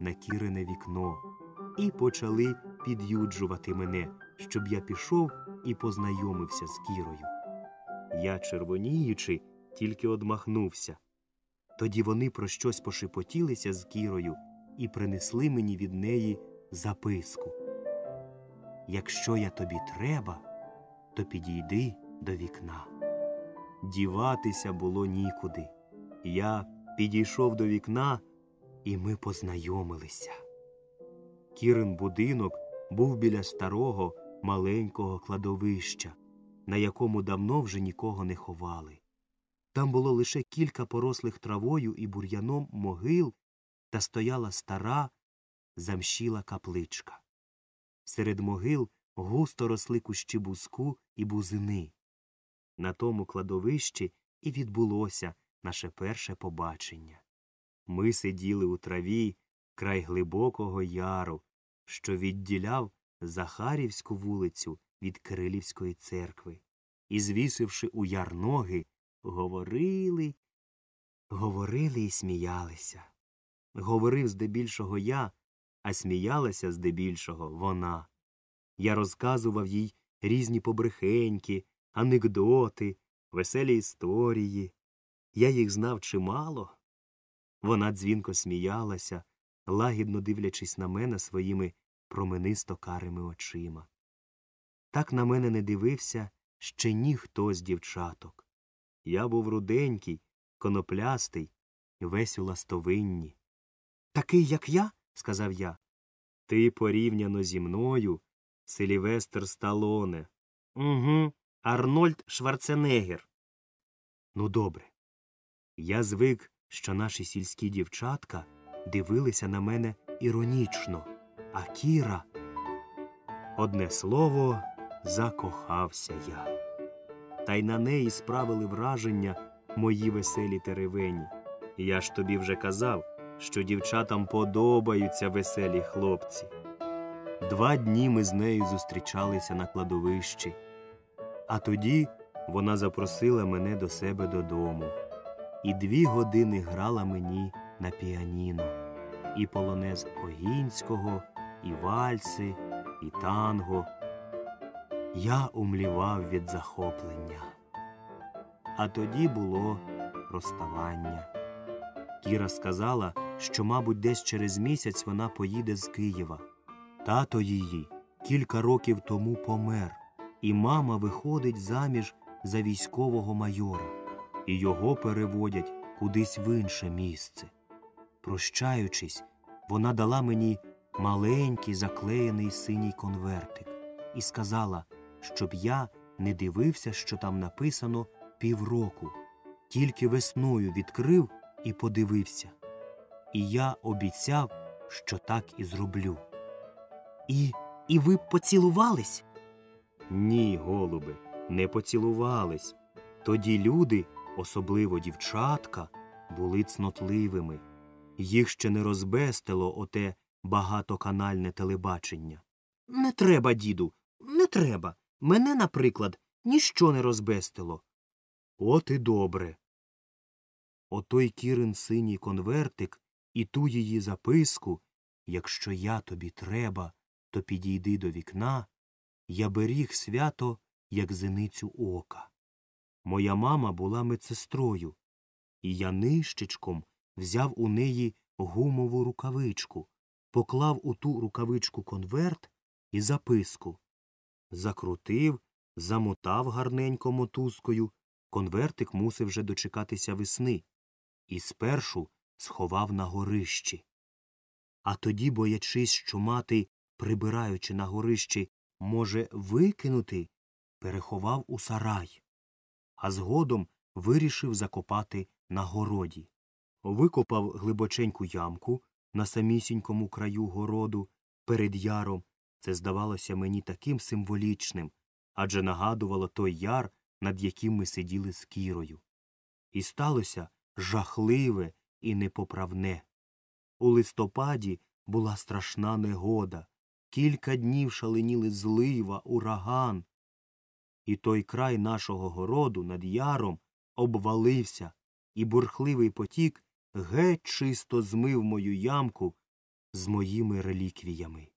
на кірине вікно і почали під'юджувати мене, щоб я пішов і познайомився з кірою. Я, червоніючи, тільки одмахнувся. Тоді вони про щось пошепотілися з кірою і принесли мені від неї записку. Якщо я тобі треба, то підійди до вікна. Діватися було нікуди. Я підійшов до вікна, і ми познайомилися. Кірин будинок був біля старого маленького кладовища, на якому давно вже нікого не ховали. Там було лише кілька порослих травою і бур'яном могил та стояла стара замщіла капличка. Серед могил густо росли кущі бузку і бузини. На тому кладовищі і відбулося наше перше побачення. Ми сиділи у траві край глибокого яру, що відділяв Захарівську вулицю від Кирилівської церкви, і, звісивши у яр ноги, говорили, говорили і сміялися. Говорив здебільшого я, а сміялася здебільшого вона. Я розказував їй різні побрехеньки, анекдоти, веселі історії. Я їх знав чимало. Вона дзвінко сміялася, лагідно дивлячись на мене своїми променисто карими очима. Так на мене не дивився ще ніхто з дівчаток. Я був руденький, коноплястий, весь у ластовинні. Такий, як я, сказав я. Ти порівняно зі мною, Сильвестр Сталоне. Угу, Арнольд Шварценеггер. Ну, добре. Я звик, що наші сільські дівчатка дивилися на мене іронічно, а Кіра. Одне слово, закохався я. Та й на неї справили враження мої веселі теревені. Я ж тобі вже казав, що дівчатам подобаються веселі хлопці. Два дні ми з нею зустрічалися на кладовищі, а тоді вона запросила мене до себе додому, і дві години грала мені на піаніно, і полонез Огінського, і вальси, і танго. Я умлівав від захоплення. А тоді було розставання. Кіра сказала, що, мабуть, десь через місяць вона поїде з Києва. Тато її кілька років тому помер, і мама виходить заміж за військового майора, і його переводять кудись в інше місце. Прощаючись, вона дала мені маленький заклеєний синій конвертик і сказала, щоб я не дивився, що там написано півроку, тільки весною відкрив і подивився. І я обіцяв, що так і зроблю. І і ви поцілувались? Ні, голубе, не поцілувались. Тоді люди, особливо дівчатка, були цнотливими. Їх ще не розбестило оте багатоканальне телебачення. Не треба, діду, не треба. Мене, наприклад, ніщо не розбестило. От і добре. Отой Кірин синій конвертик і ту її записку Якщо я тобі треба, то підійди до вікна, я беріг свято, як зеницю ока. Моя мама була медсестрою, і я нищечком взяв у неї гумову рукавичку, поклав у ту рукавичку конверт і записку. Закрутив, замотав гарненько мотузкою, конвертик мусив вже дочекатися весни, і спершу сховав на горищі. А тоді, боячись, що мати, прибираючи на горищі, може викинути, переховав у сарай, а згодом вирішив закопати на городі. Викопав глибоченьку ямку на самісінькому краю городу перед яром. Це здавалося мені таким символічним, адже нагадувало той яр, над яким ми сиділи з кірою. І сталося жахливе і непоправне. У листопаді була страшна негода, кілька днів шаленіли злива, ураган. І той край нашого городу над яром обвалився, і бурхливий потік геть чисто змив мою ямку з моїми реліквіями.